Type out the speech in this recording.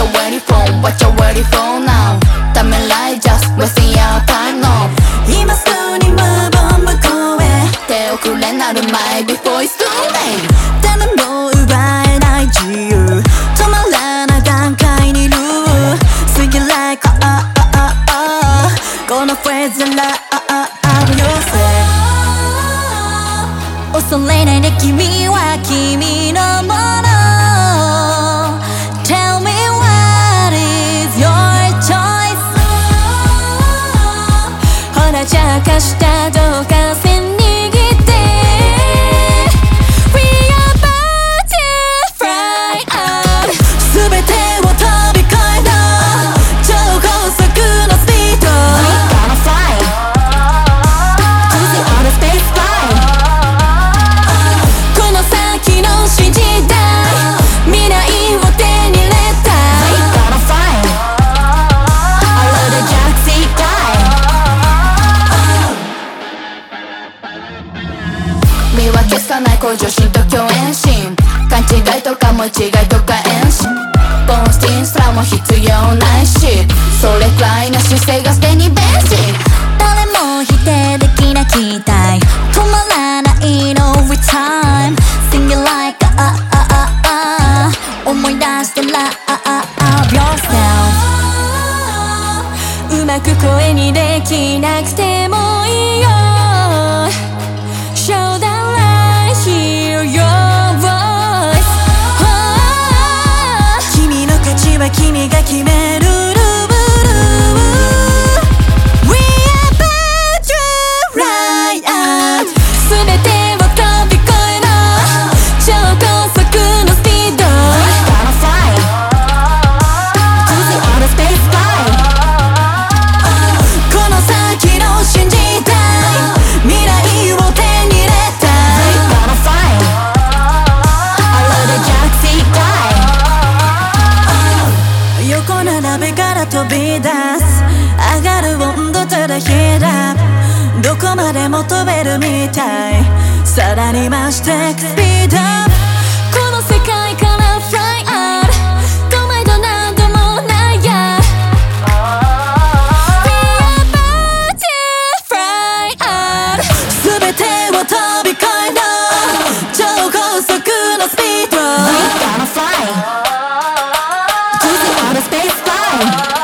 you waiting for? What you waiting for now? ためらい just wasting your time no 今すぐに move on 向こうへ手遅れなる前 before it's too late 誰も奪えない自由止まらない段階にいる好き like oh oh oh oh このフレーズ love you say 恐れないで君は君ない向上心と共演心勘違いとか間違いとか遠心ポンスティンすらも必要ないし。それくらいな姿勢がすでにベーシッ誰も否定できない期待。止まらないの w i t h t i m e Sing it like a a a a 思い出して Love yourself うまく声にできなくても君が決めるでヒーラーどこまでも飛べるみたい。さらに増してスピード。この世界からフライアウト止めどなんでもないや Be about to fly up 全てを飛び越えろ超高速のスピード。We gonna fly To the outer space fly